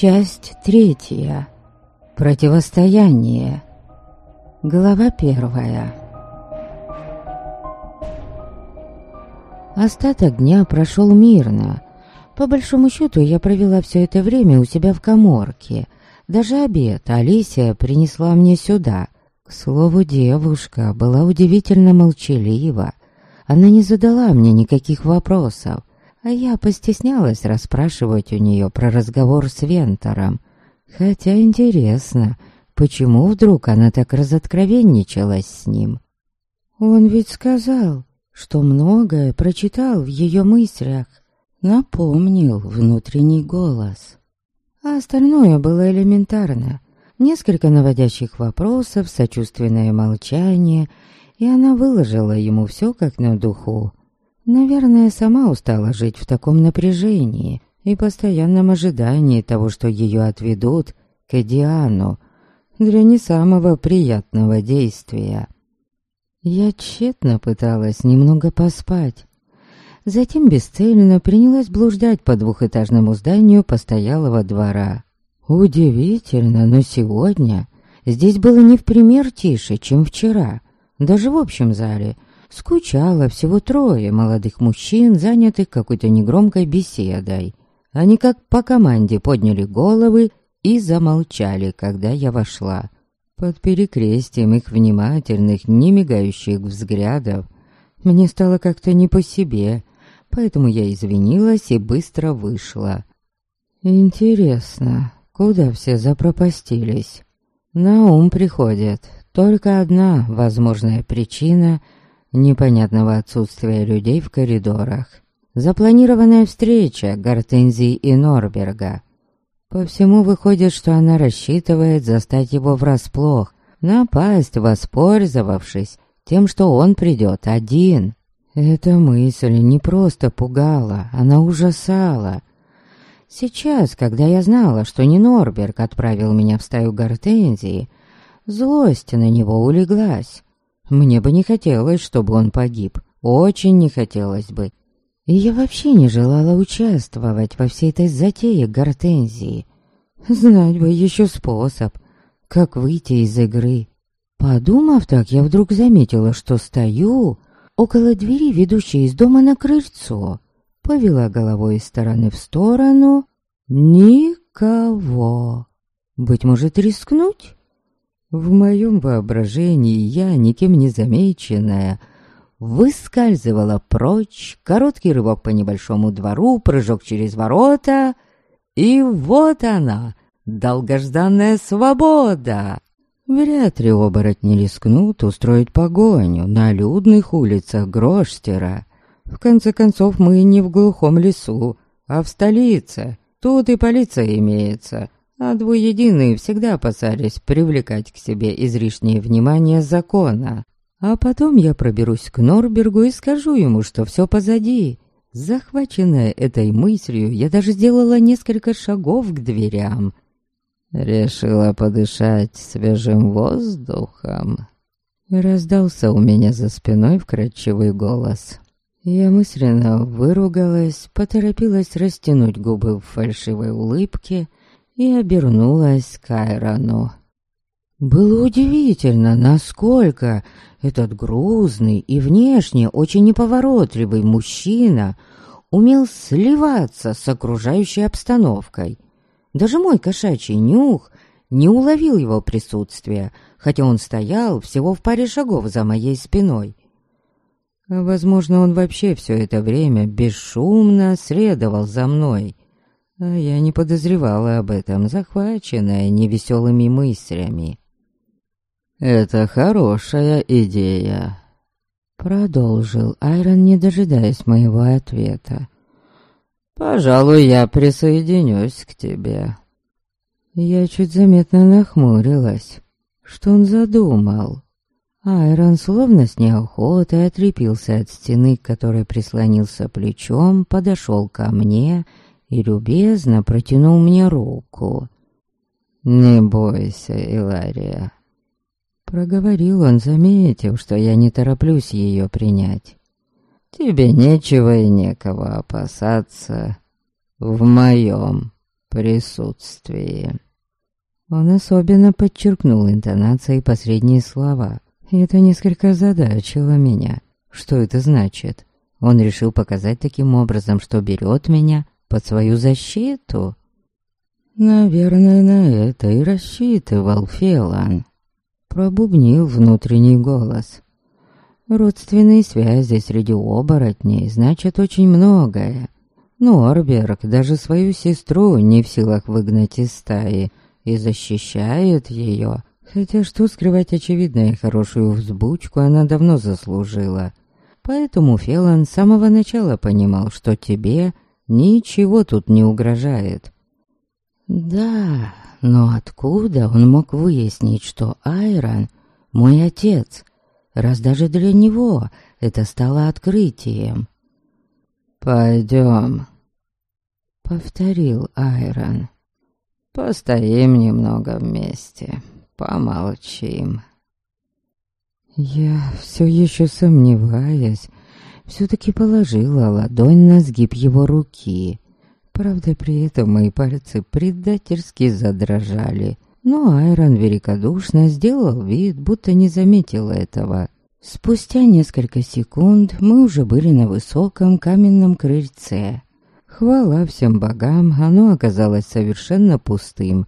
Часть третья. Противостояние. Глава первая. Остаток дня прошел мирно. По большому счету, я провела все это время у себя в коморке. Даже обед Алисия принесла мне сюда. К слову, девушка была удивительно молчалива. Она не задала мне никаких вопросов, а я постеснялась расспрашивать у нее про разговор с Вентором. Хотя интересно, почему вдруг она так разоткровенничалась с ним? Он ведь сказал, что многое прочитал в ее мыслях, напомнил внутренний голос. А остальное было элементарно. Несколько наводящих вопросов, сочувственное молчание, и она выложила ему все как на духу. Наверное, сама устала жить в таком напряжении и постоянном ожидании того, что ее отведут к Диану для не самого приятного действия. Я тщетно пыталась немного поспать. Затем бесцельно принялась блуждать по двухэтажному зданию постоялого двора. Удивительно, но сегодня здесь было не в пример тише, чем вчера. Даже в общем зале — скучало всего трое молодых мужчин, занятых какой-то негромкой беседой. Они как по команде подняли головы и замолчали, когда я вошла. Под перекрестием их внимательных, не мигающих взглядов мне стало как-то не по себе, поэтому я извинилась и быстро вышла. Интересно, куда все запропастились? На ум приходит только одна возможная причина — непонятного отсутствия людей в коридорах. Запланированная встреча Гортензии и Норберга. По всему выходит, что она рассчитывает застать его врасплох, напасть, воспользовавшись тем, что он придет один. Эта мысль не просто пугала, она ужасала. Сейчас, когда я знала, что не Норберг отправил меня в стаю Гортензии, злость на него улеглась. Мне бы не хотелось, чтобы он погиб. Очень не хотелось бы. И я вообще не желала участвовать во всей этой затее гортензии. Знать бы еще способ, как выйти из игры. Подумав так, я вдруг заметила, что стою около двери, ведущей из дома на крыльцо. Повела головой из стороны в сторону. Никого. Быть может, рискнуть? В моем воображении я, никем не замеченная, выскальзывала прочь, короткий рывок по небольшому двору, прыжок через ворота, и вот она, долгожданная свобода. Вряд ли оборотни рискнут устроить погоню на людных улицах Гроштера. В конце концов, мы не в глухом лесу, а в столице. Тут и полиция имеется, а двуединые всегда опасались привлекать к себе излишнее внимание закона. А потом я проберусь к Норбергу и скажу ему, что все позади. Захваченная этой мыслью, я даже сделала несколько шагов к дверям. Решила подышать свежим воздухом. Раздался у меня за спиной вкрадчивый голос. Я мысленно выругалась, поторопилась растянуть губы в фальшивой улыбке и обернулась к Айрону. Было удивительно, насколько этот грузный и внешне очень неповоротливый мужчина умел сливаться с окружающей обстановкой. Даже мой кошачий нюх не уловил его присутствия, хотя он стоял всего в паре шагов за моей спиной. Возможно, он вообще все это время бесшумно следовал за мной — а я не подозревала об этом, захваченная невеселыми мыслями. «Это хорошая идея», — продолжил Айрон, не дожидаясь моего ответа. «Пожалуй, я присоединюсь к тебе». Я чуть заметно нахмурилась. Что он задумал? Айрон словно с неохотой отрепился от стены, к которой прислонился плечом, подошел ко мне любезно протянул мне руку. «Не бойся, Илария», — проговорил он, заметив, что я не тороплюсь ее принять. «Тебе нечего и некого опасаться в моем присутствии. Он особенно подчеркнул интонацией последние слова. И это несколько задачило меня. Что это значит? Он решил показать таким образом, что берет меня под свою защиту. Наверное, на это и рассчитывал Фелан. Пробубнил внутренний голос. Родственные связи среди оборотней значат очень многое. Но Орберг даже свою сестру не в силах выгнать из стаи и защищает ее. Хотя что скрывать очевидно и хорошую взбучку она давно заслужила. Поэтому Фелан с самого начала понимал, что тебе ничего тут не угрожает. Да, но откуда он мог выяснить, что Айрон — мой отец, раз даже для него это стало открытием? «Пойдем», — повторил Айрон. «Постоим немного вместе, помолчим». Я все еще сомневаясь, все-таки положила ладонь на сгиб его руки. Правда, при этом мои пальцы предательски задрожали. Но Айрон великодушно сделал вид, будто не заметил этого. Спустя несколько секунд мы уже были на высоком каменном крыльце. Хвала всем богам, оно оказалось совершенно пустым.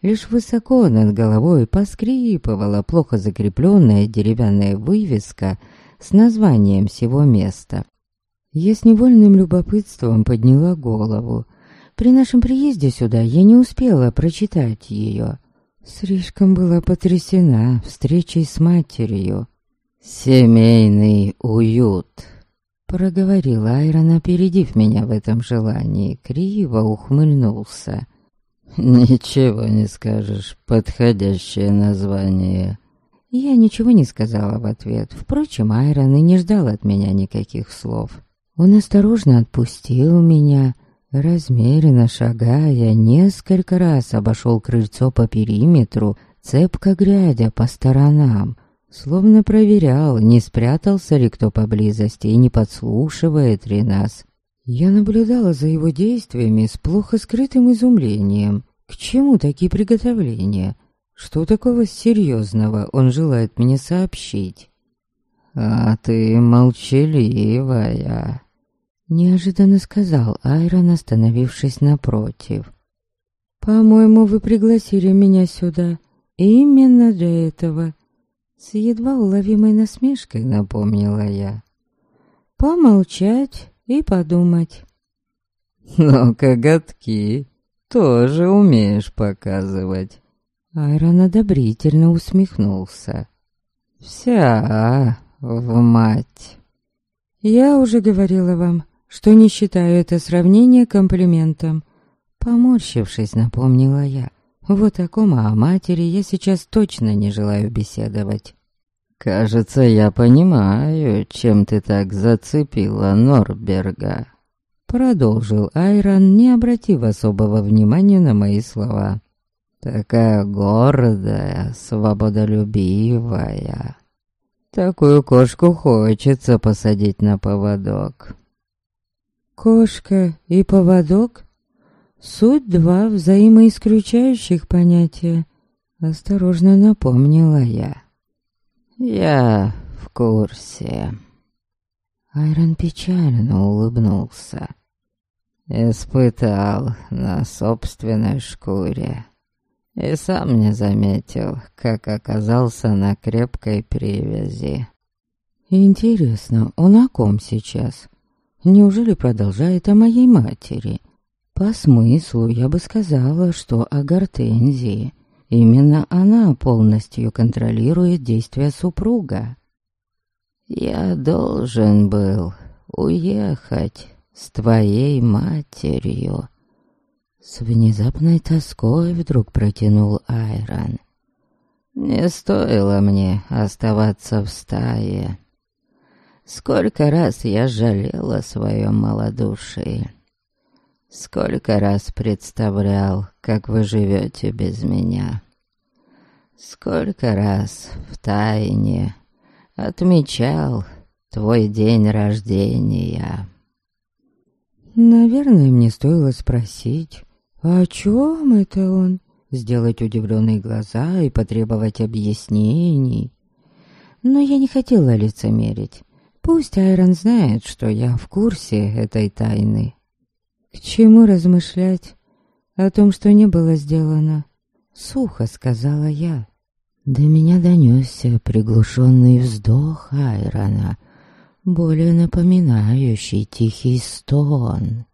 Лишь высоко над головой поскрипывала плохо закрепленная деревянная вывеска с названием всего места. Я с невольным любопытством подняла голову. При нашем приезде сюда я не успела прочитать ее. Слишком была потрясена встречей с матерью. «Семейный уют», — проговорил Айрон, опередив меня в этом желании, криво ухмыльнулся. «Ничего не скажешь, подходящее название». Я ничего не сказала в ответ. Впрочем, Айрон и не ждал от меня никаких слов. Он осторожно отпустил меня, размеренно шагая, несколько раз обошел крыльцо по периметру, цепко глядя по сторонам — Словно проверял, не спрятался ли кто поблизости и не подслушивает ли нас. Я наблюдала за его действиями с плохо скрытым изумлением. К чему такие приготовления? Что такого серьезного он желает мне сообщить? «А ты молчаливая», — неожиданно сказал Айрон, остановившись напротив. «По-моему, вы пригласили меня сюда именно для этого», с едва уловимой насмешкой напомнила я. Помолчать и подумать. Но коготки тоже умеешь показывать. Айрон одобрительно усмехнулся. Вся в мать. Я уже говорила вам, что не считаю это сравнение комплиментом. Поморщившись, напомнила я. Вот о ком, а о матери я сейчас точно не желаю беседовать. «Кажется, я понимаю, чем ты так зацепила Норберга», Продолжил Айрон, не обратив особого внимания на мои слова. «Такая гордая, свободолюбивая. Такую кошку хочется посадить на поводок». «Кошка и поводок?» Суть два взаимоисключающих понятия, осторожно напомнила я. Я в курсе. Айрон печально улыбнулся. Испытал на собственной шкуре. И сам не заметил, как оказался на крепкой привязи. Интересно, он о ком сейчас? Неужели продолжает о моей матери? По смыслу я бы сказала, что о Гортензии. Именно она полностью контролирует действия супруга. Я должен был уехать с твоей матерью. С внезапной тоской вдруг протянул Айрон. Не стоило мне оставаться в стае. Сколько раз я жалел о своем малодушии. Сколько раз представлял, как вы живете без меня. Сколько раз в тайне отмечал твой день рождения. Наверное, мне стоило спросить, «О чем это он?» Сделать удивленные глаза и потребовать объяснений. Но я не хотела лицемерить. Пусть Айрон знает, что я в курсе этой тайны. К чему размышлять о том, что не было сделано? Сухо сказала я. До меня донесся приглушенный вздох Айрона, более напоминающий тихий стон.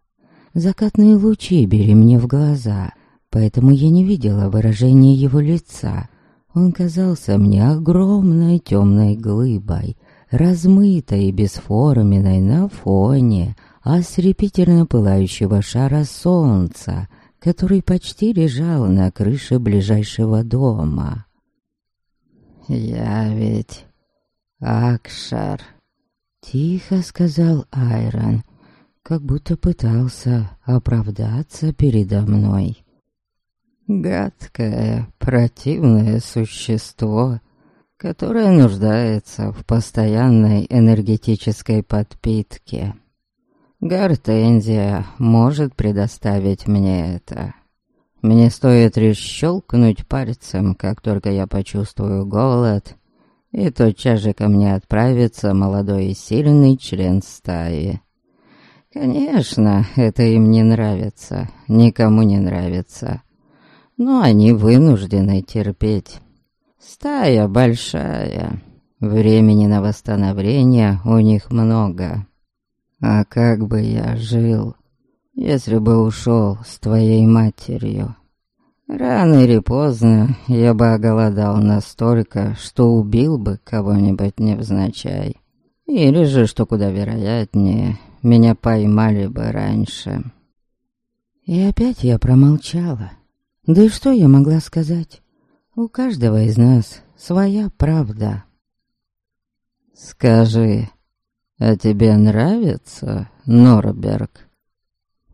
Закатные лучи бери мне в глаза, поэтому я не видела выражения его лица. Он казался мне огромной темной глыбой, размытой и бесформенной на фоне ослепительно пылающего шара солнца, который почти лежал на крыше ближайшего дома. «Я ведь Акшар», — тихо сказал Айрон, — как будто пытался оправдаться передо мной. Гадкое, противное существо, которое нуждается в постоянной энергетической подпитке. Гортензия может предоставить мне это. Мне стоит лишь щелкнуть пальцем, как только я почувствую голод, и тотчас же ко мне отправится молодой и сильный член стаи. Конечно, это им не нравится, никому не нравится. Но они вынуждены терпеть. Стая большая, времени на восстановление у них много. А как бы я жил, если бы ушел с твоей матерью? Рано или поздно я бы оголодал настолько, что убил бы кого-нибудь невзначай. Или же, что куда вероятнее, меня поймали бы раньше. И опять я промолчала. Да и что я могла сказать? У каждого из нас своя правда. Скажи, а тебе нравится Норберг?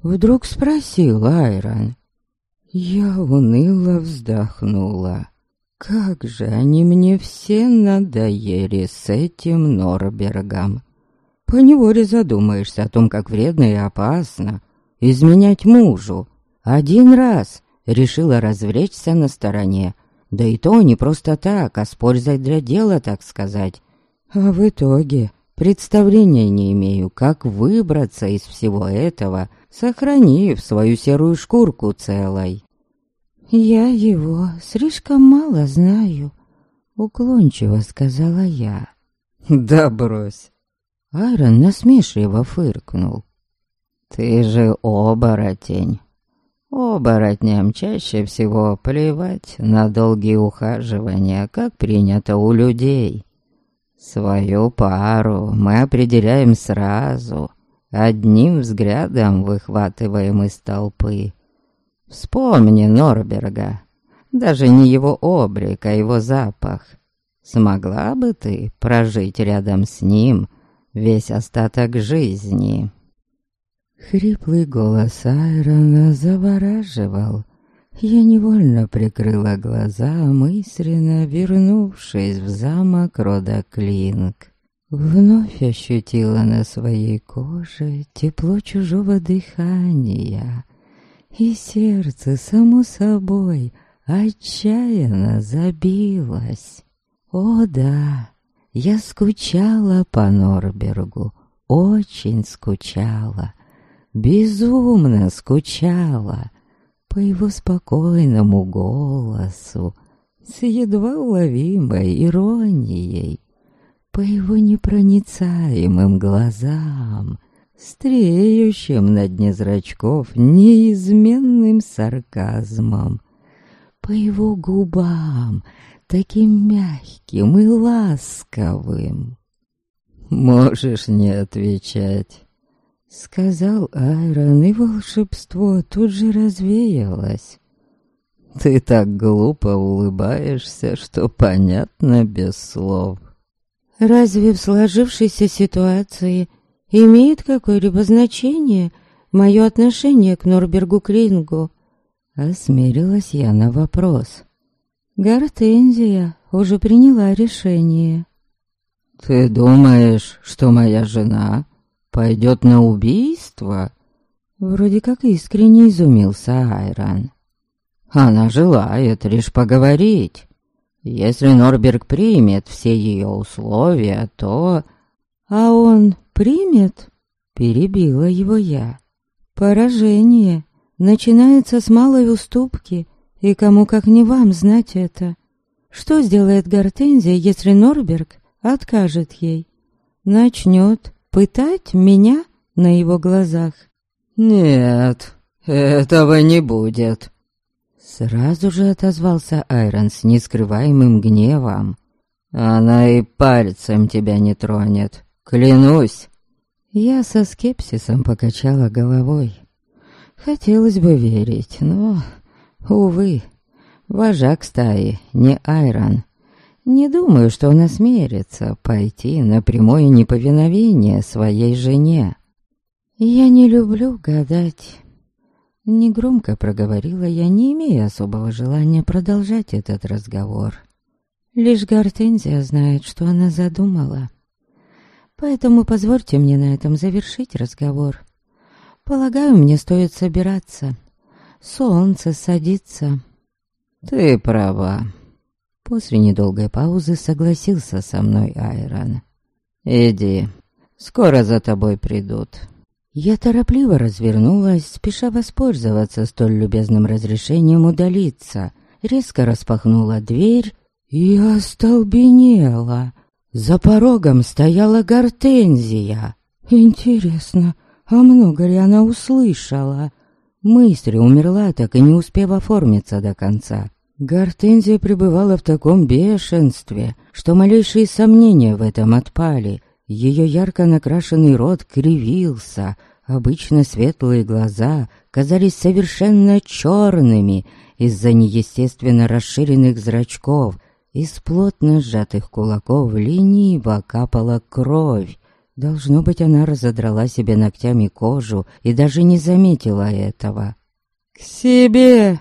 Вдруг спросил Айрон. Я уныло вздохнула. Как же они мне все надоели с этим Норбергом поневоле задумаешься о том, как вредно и опасно изменять мужу. Один раз решила развлечься на стороне, да и то не просто так, а с пользой для дела, так сказать. А в итоге представления не имею, как выбраться из всего этого, сохранив свою серую шкурку целой. «Я его слишком мало знаю», — уклончиво сказала я. «Да брось, Айрон насмешливо фыркнул. «Ты же оборотень. Оборотням чаще всего плевать на долгие ухаживания, как принято у людей. Свою пару мы определяем сразу, одним взглядом выхватываем из толпы. Вспомни Норберга, даже не его облик, а его запах. Смогла бы ты прожить рядом с ним — весь остаток жизни. Хриплый голос Айрона завораживал. Я невольно прикрыла глаза, мысленно вернувшись в замок рода Клинк. Вновь ощутила на своей коже тепло чужого дыхания, и сердце, само собой, отчаянно забилось. О да, я скучала по Норбергу, очень скучала, безумно скучала по его спокойному голосу, с едва уловимой иронией, по его непроницаемым глазам, стреющим на дне зрачков неизменным сарказмом, по его губам, таким мягким и ласковым. «Можешь не отвечать», — сказал Айрон, и волшебство тут же развеялось. «Ты так глупо улыбаешься, что понятно без слов». «Разве в сложившейся ситуации имеет какое-либо значение мое отношение к Норбергу Клингу?» Осмерилась я на вопрос. Гортензия уже приняла решение. «Ты думаешь, что моя жена пойдет на убийство?» Вроде как искренне изумился Айрон. Она желает лишь поговорить. Если Норберг примет все ее условия, то... А он примет? Перебила его я. Поражение начинается с малой уступки, и кому как не вам знать это. Что сделает Гортензия, если Норберг откажет ей? Начнет пытать меня на его глазах? Нет, этого не будет. Сразу же отозвался Айрон с нескрываемым гневом. Она и пальцем тебя не тронет, клянусь. Я со скепсисом покачала головой. Хотелось бы верить, но, увы, вожак стаи не Айрон. Не думаю, что он осмерится пойти на прямое неповиновение своей жене. Я не люблю гадать. Негромко проговорила я, не имея особого желания продолжать этот разговор. Лишь Гортензия знает, что она задумала. Поэтому позвольте мне на этом завершить разговор. Полагаю, мне стоит собираться. Солнце садится. Ты права. После недолгой паузы согласился со мной Айрон. Иди, скоро за тобой придут. Я торопливо развернулась, спеша воспользоваться столь любезным разрешением удалиться. Резко распахнула дверь и остолбенела. За порогом стояла гортензия. Интересно, а много ли она услышала? Мысль умерла, так и не успев оформиться до конца. Гортензия пребывала в таком бешенстве, что малейшие сомнения в этом отпали. Ее ярко накрашенный рот кривился, обычно светлые глаза казались совершенно черными из-за неестественно расширенных зрачков — из плотно сжатых кулаков лениво капала кровь. Должно быть, она разодрала себе ногтями кожу и даже не заметила этого. «К себе!»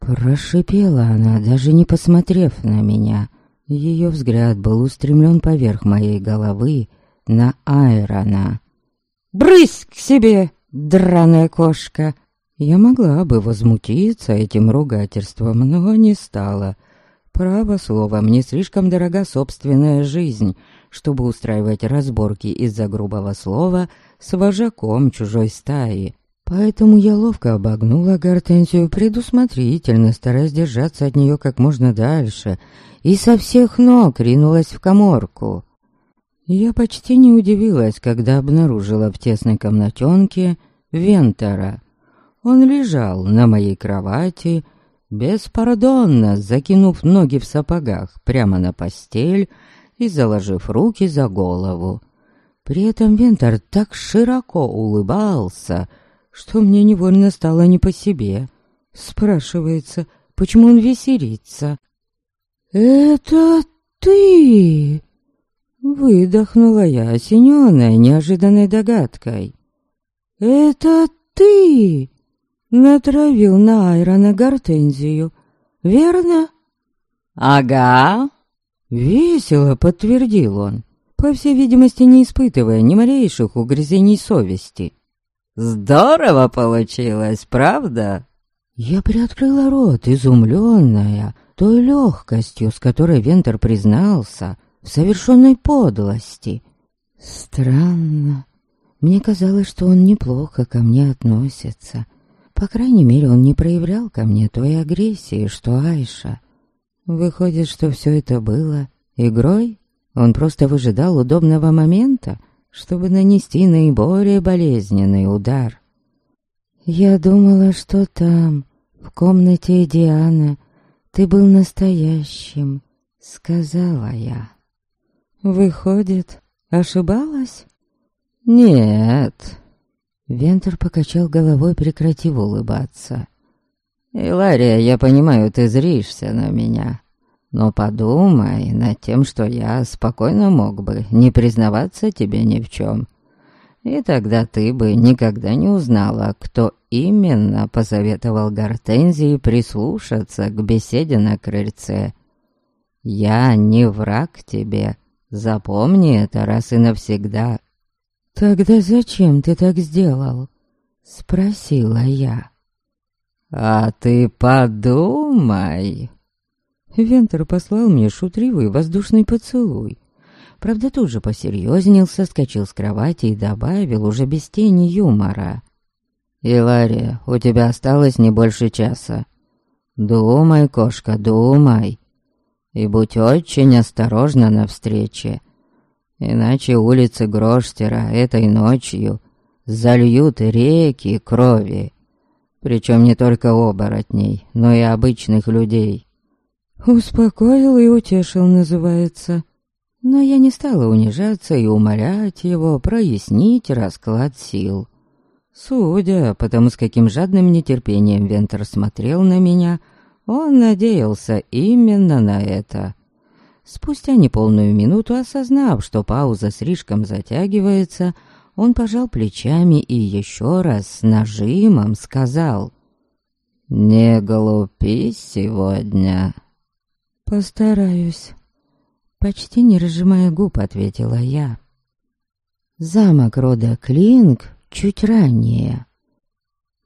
Прошипела она, даже не посмотрев на меня. Ее взгляд был устремлен поверх моей головы на Айрона. «Брысь к себе, драная кошка!» Я могла бы возмутиться этим ругательством, но не стала — Право слово, мне слишком дорога собственная жизнь, чтобы устраивать разборки из-за грубого слова с вожаком чужой стаи. Поэтому я ловко обогнула Гортензию предусмотрительно, стараясь держаться от нее как можно дальше, и со всех ног ринулась в коморку. Я почти не удивилась, когда обнаружила в тесной комнатенке Вентера. Он лежал на моей кровати, беспардонно закинув ноги в сапогах прямо на постель и заложив руки за голову. При этом Вентер так широко улыбался, что мне невольно стало не по себе. Спрашивается, почему он веселится? «Это ты?» Выдохнула я, осененная неожиданной догадкой. «Это ты?» Натравил на Айрона гортензию, верно? Ага. Весело подтвердил он, по всей видимости не испытывая ни малейших угрызений совести. Здорово получилось, правда? Я приоткрыла рот, изумленная той легкостью, с которой Вентер признался в совершенной подлости. Странно. Мне казалось, что он неплохо ко мне относится. По крайней мере, он не проявлял ко мне той агрессии, что Айша. Выходит, что все это было игрой? Он просто выжидал удобного момента, чтобы нанести наиболее болезненный удар. Я думала, что там, в комнате Диана, ты был настоящим, сказала я. Выходит, ошибалась? Нет, Вентер покачал головой, прекратив улыбаться. «Илария, я понимаю, ты зришься на меня. Но подумай над тем, что я спокойно мог бы не признаваться тебе ни в чем. И тогда ты бы никогда не узнала, кто именно посоветовал Гортензии прислушаться к беседе на крыльце. Я не враг тебе, запомни это раз и навсегда». «Тогда зачем ты так сделал?» Спросила я. «А ты подумай!» Вентер послал мне шутривый воздушный поцелуй. Правда, тут же посерьезнел, соскочил с кровати и добавил уже без тени юмора. «Илария, у тебя осталось не больше часа. Думай, кошка, думай. И будь очень осторожна на встрече. Иначе улицы Гроштера этой ночью зальют реки крови. Причем не только оборотней, но и обычных людей. Успокоил и утешил, называется. Но я не стала унижаться и умолять его прояснить расклад сил. Судя по тому, с каким жадным нетерпением Вентер смотрел на меня, он надеялся именно на это. Спустя неполную минуту, осознав, что пауза слишком затягивается, он пожал плечами и еще раз с нажимом сказал «Не глупи сегодня». «Постараюсь», — почти не разжимая губ, ответила я. Замок рода Клинк чуть ранее.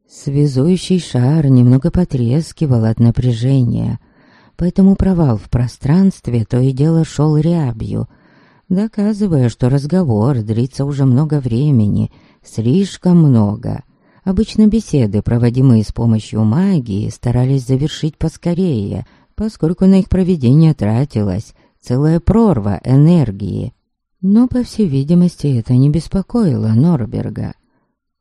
Связующий шар немного потрескивал от напряжения — поэтому провал в пространстве то и дело шел рябью, доказывая, что разговор длится уже много времени, слишком много. Обычно беседы, проводимые с помощью магии, старались завершить поскорее, поскольку на их проведение тратилась целая прорва энергии. Но, по всей видимости, это не беспокоило Норберга.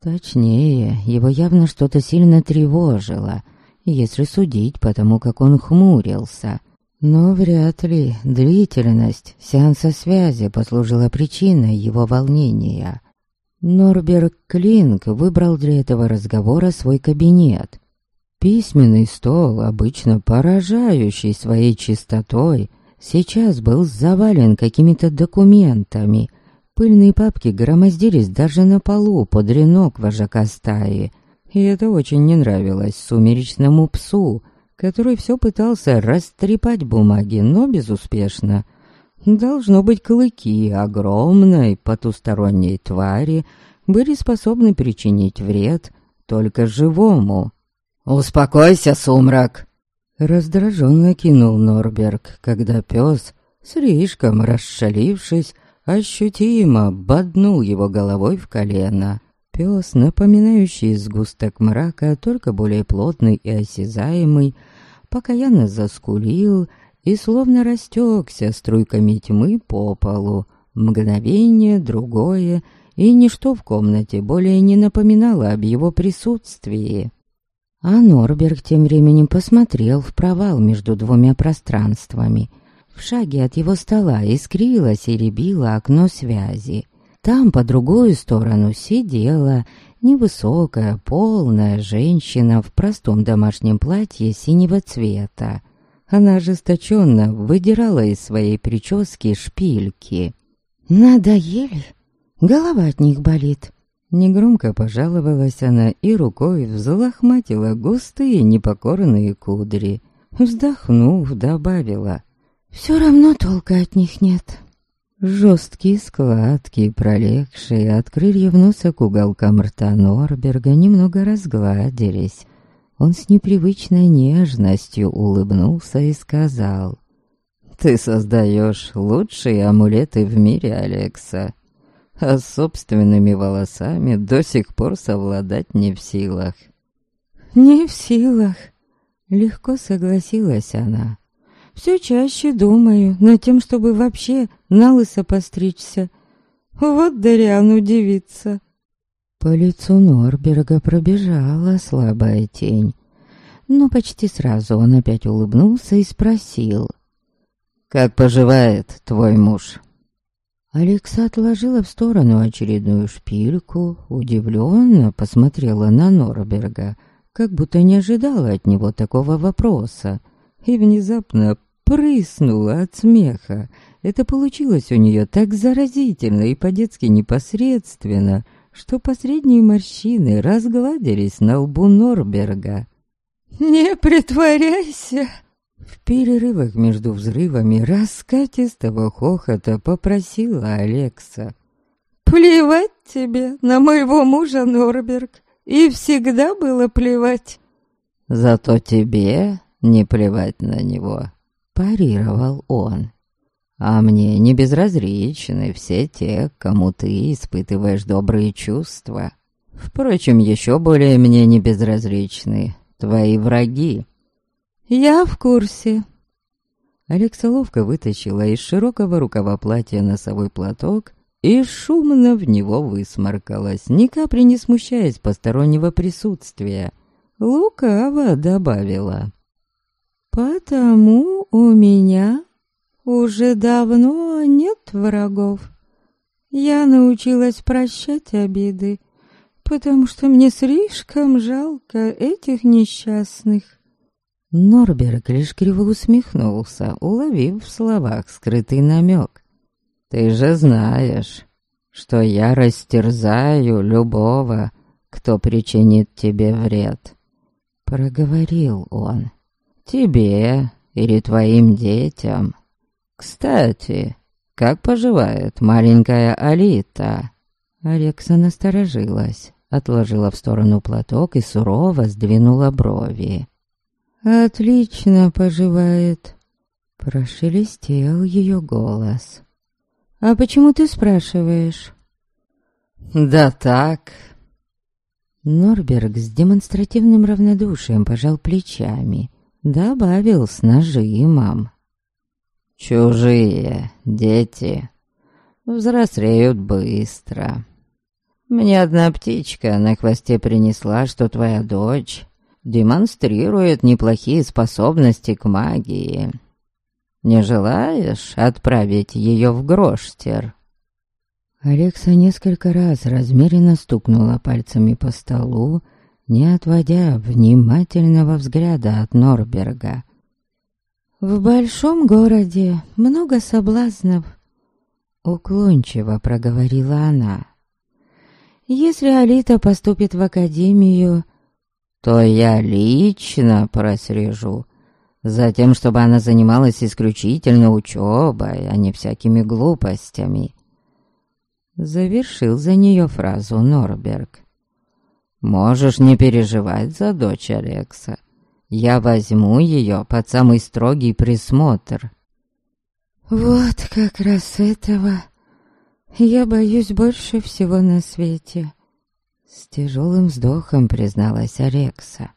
Точнее, его явно что-то сильно тревожило — если судить по тому, как он хмурился. Но вряд ли длительность сеанса связи послужила причиной его волнения. Норберг Клинк выбрал для этого разговора свой кабинет. Письменный стол, обычно поражающий своей чистотой, сейчас был завален какими-то документами. Пыльные папки громоздились даже на полу под ренок вожака стаи, и это очень не нравилось сумеречному псу, который все пытался растрепать бумаги, но безуспешно. Должно быть, клыки огромной потусторонней твари были способны причинить вред только живому. «Успокойся, сумрак!» Раздраженно кинул Норберг, когда пес, слишком расшалившись, ощутимо боднул его головой в колено. Пес, напоминающий сгусток мрака, только более плотный и осязаемый, покаянно заскулил и словно растекся струйками тьмы по полу. Мгновение, другое, и ничто в комнате более не напоминало об его присутствии. А Норберг тем временем посмотрел в провал между двумя пространствами. В шаге от его стола искрилось и рябило окно связи. Там по другую сторону сидела невысокая, полная женщина в простом домашнем платье синего цвета. Она ожесточенно выдирала из своей прически шпильки. «Надоели? Голова от них болит». Негромко пожаловалась она и рукой взлохматила густые непокорные кудри. Вздохнув, добавила. «Все равно толка от них нет». Жесткие складки, пролегшие от крыльев носа к уголкам рта Норберга, немного разгладились. Он с непривычной нежностью улыбнулся и сказал. «Ты создаешь лучшие амулеты в мире, Алекса, а с собственными волосами до сих пор совладать не в силах». «Не в силах», — легко согласилась она. Все чаще думаю над тем, чтобы вообще на лысо постричься. Вот Дариан удивится. По лицу Норберга пробежала слабая тень. Но почти сразу он опять улыбнулся и спросил. «Как поживает твой муж?» Алекса отложила в сторону очередную шпильку, удивленно посмотрела на Норберга, как будто не ожидала от него такого вопроса и внезапно прыснула от смеха. Это получилось у нее так заразительно и по-детски непосредственно, что последние морщины разгладились на лбу Норберга. «Не притворяйся!» В перерывах между взрывами раскатистого хохота попросила Алекса. «Плевать тебе на моего мужа, Норберг! и всегда было плевать. Зато тебе не плевать на него, парировал он. А мне не безразличны все те, кому ты испытываешь добрые чувства. Впрочем, еще более мне не безразличны твои враги. Я в курсе. Алекса ловко вытащила из широкого рукава платья носовой платок и шумно в него высморкалась, ни капли не смущаясь постороннего присутствия. Лукаво добавила. «Потому у меня уже давно нет врагов. Я научилась прощать обиды, потому что мне слишком жалко этих несчастных». Норберг лишь криво усмехнулся, уловив в словах скрытый намек. «Ты же знаешь, что я растерзаю любого, кто причинит тебе вред», — проговорил он. «Тебе или твоим детям. Кстати, как поживает маленькая Алита?» Алекса насторожилась, отложила в сторону платок и сурово сдвинула брови. «Отлично поживает», — прошелестел ее голос. «А почему ты спрашиваешь?» «Да так». Норберг с демонстративным равнодушием пожал плечами, добавил с нажимом. «Чужие дети взрослеют быстро. Мне одна птичка на хвосте принесла, что твоя дочь демонстрирует неплохие способности к магии. Не желаешь отправить ее в Гроштер?» Алекса несколько раз размеренно стукнула пальцами по столу, не отводя внимательного взгляда от Норберга. «В большом городе много соблазнов», — уклончиво проговорила она. «Если Алита поступит в академию, то я лично прослежу за тем, чтобы она занималась исключительно учебой, а не всякими глупостями. Завершил за нее фразу Норберг. «Можешь не переживать за дочь Алекса. Я возьму ее под самый строгий присмотр». «Вот как раз этого я боюсь больше всего на свете», с тяжелым вздохом призналась Алекса.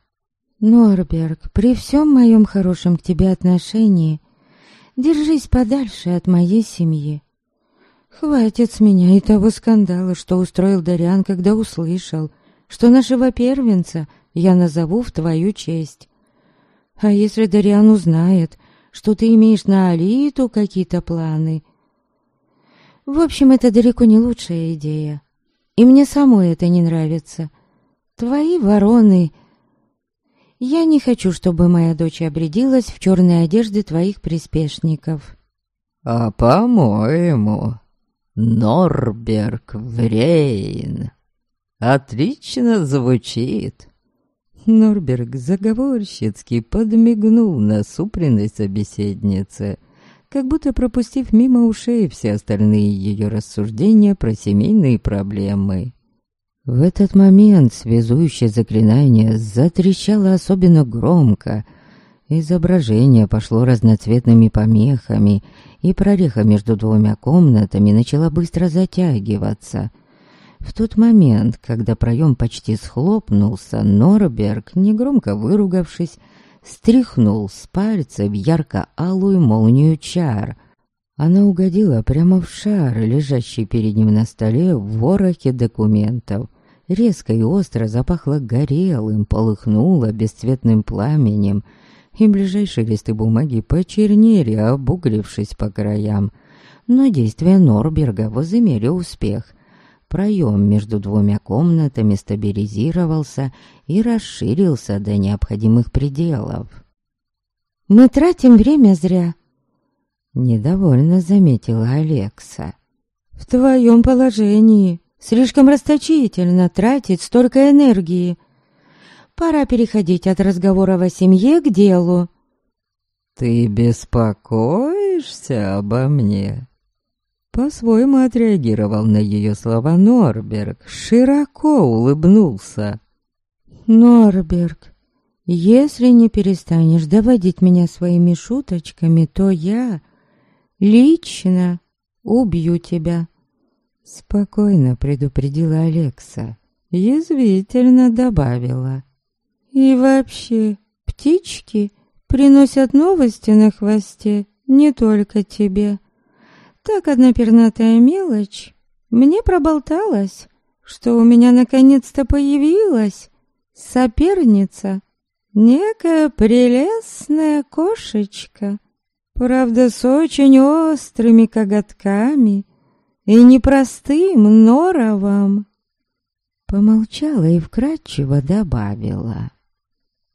«Норберг, при всем моем хорошем к тебе отношении, держись подальше от моей семьи. Хватит с меня и того скандала, что устроил Дариан, когда услышал, что нашего первенца я назову в твою честь. А если Дариан узнает, что ты имеешь на Алиту какие-то планы... В общем, это далеко не лучшая идея. И мне самой это не нравится. Твои вороны... Я не хочу, чтобы моя дочь обрядилась в черные одежды твоих приспешников. А по-моему, Норберг Врейн отлично звучит. Норберг заговорщицки подмигнул на насупленной собеседнице — как будто пропустив мимо ушей все остальные ее рассуждения про семейные проблемы. В этот момент связующее заклинание затрещало особенно громко. Изображение пошло разноцветными помехами, и прореха между двумя комнатами начала быстро затягиваться. В тот момент, когда проем почти схлопнулся, Норберг, негромко выругавшись, стряхнул с пальца в ярко-алую молнию чар. Она угодила прямо в шар, лежащий перед ним на столе в ворохе документов. Резко и остро запахло горелым, полыхнуло бесцветным пламенем, и ближайшие листы бумаги почернели, обуглившись по краям. Но действия Норберга возымели успех — проем между двумя комнатами стабилизировался и расширился до необходимых пределов. «Мы тратим время зря», — недовольно заметила Алекса. «В твоем положении слишком расточительно тратить столько энергии. Пора переходить от разговоров о семье к делу». «Ты беспокоишься обо мне?» По-своему отреагировал на ее слова Норберг, широко улыбнулся. Норберг, если не перестанешь доводить меня своими шуточками, то я лично убью тебя. Спокойно предупредила Алекса. Язвительно добавила. И вообще, птички приносят новости на хвосте не только тебе. Так одна пернатая мелочь мне проболталась, что у меня наконец-то появилась соперница, некая прелестная кошечка, правда, с очень острыми коготками и непростым норовом. Помолчала и вкратчиво добавила.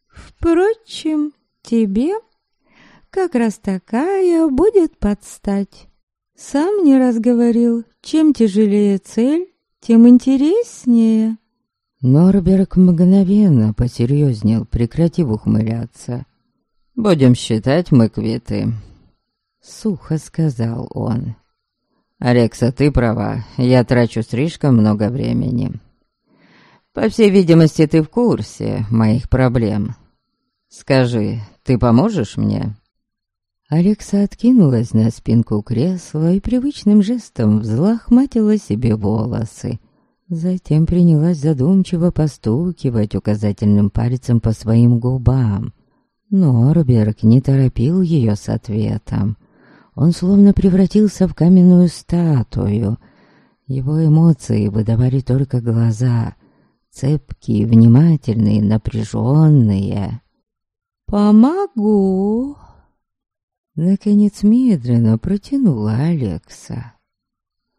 Впрочем, тебе как раз такая будет подстать. Сам не раз говорил, чем тяжелее цель, тем интереснее. Норберг мгновенно посерьезнел, прекратив ухмыляться. «Будем считать, мы квиты», — сухо сказал он. «Алекса, ты права, я трачу слишком много времени. По всей видимости, ты в курсе моих проблем. Скажи, ты поможешь мне?» Алекса откинулась на спинку кресла и привычным жестом взлохматила себе волосы. Затем принялась задумчиво постукивать указательным пальцем по своим губам. Норберг не торопил ее с ответом. Он словно превратился в каменную статую. Его эмоции выдавали только глаза, цепкие, внимательные, напряженные. «Помогу!» Наконец медленно протянула Алекса.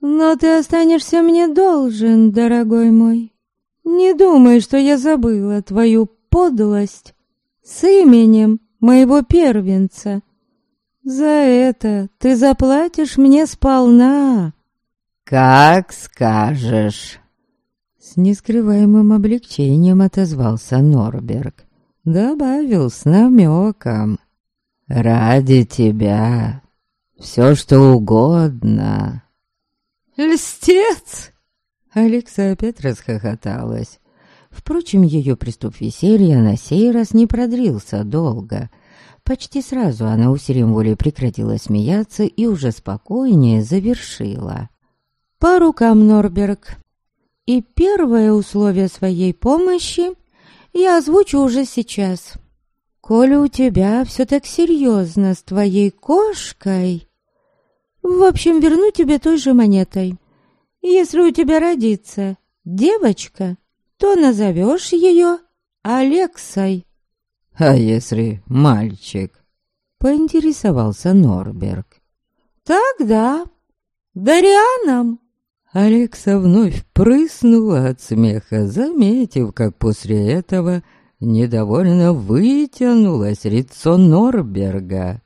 «Но ты останешься мне должен, дорогой мой. Не думай, что я забыла твою подлость с именем моего первенца. За это ты заплатишь мне сполна». «Как скажешь!» С нескрываемым облегчением отозвался Норберг. Добавил с намеком. Ради тебя все что угодно. Льстец! Алекса опять расхохоталась. Впрочем, ее приступ веселья на сей раз не продрился долго. Почти сразу она усилием воли прекратила смеяться и уже спокойнее завершила. «По рукам, Норберг. И первое условие своей помощи я озвучу уже сейчас. Коли у тебя все так серьезно с твоей кошкой, в общем, верну тебе той же монетой. Если у тебя родится девочка, то назовешь ее Алексой. А если мальчик? Поинтересовался Норберг. Тогда Дарианом. Алекса вновь прыснула от смеха, заметив, как после этого Недовольно вытянулось лицо Норберга.